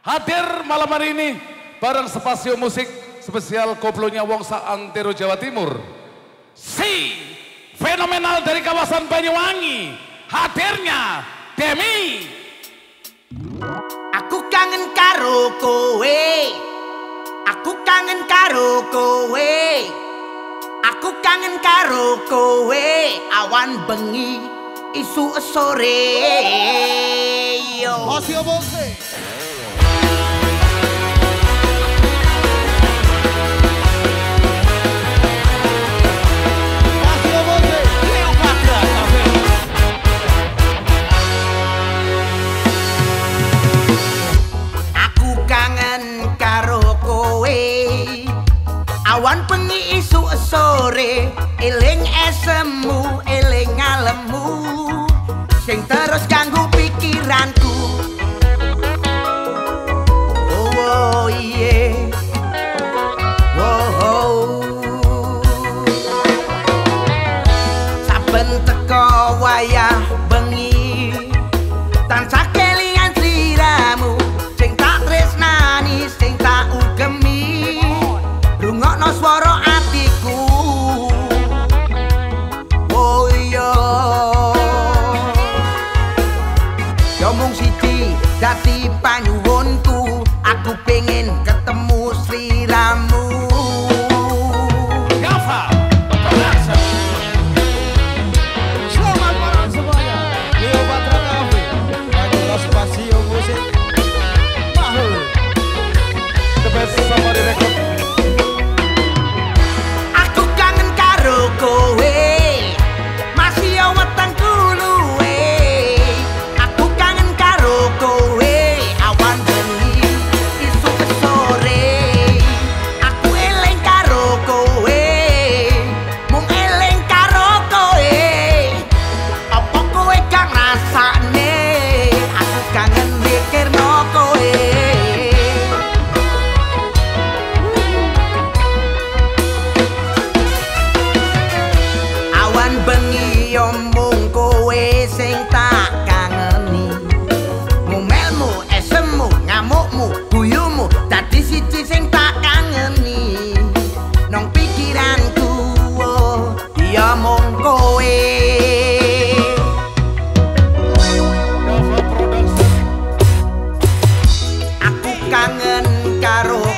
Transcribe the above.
Hadir malam hari ini bareng Spasio Musik spesial koplonya Wongsa Antero Jawa Timur. Si fenomenal dari kawasan Banyuwangi hadirnya Demi. Aku kangen karo kowe. Aku kangen karo kowe. Aku kangen karo kowe awan bengi isu sore. Yo. Spasio sih? sore eling esemu eling alemmu sing terus ganggu kangen karo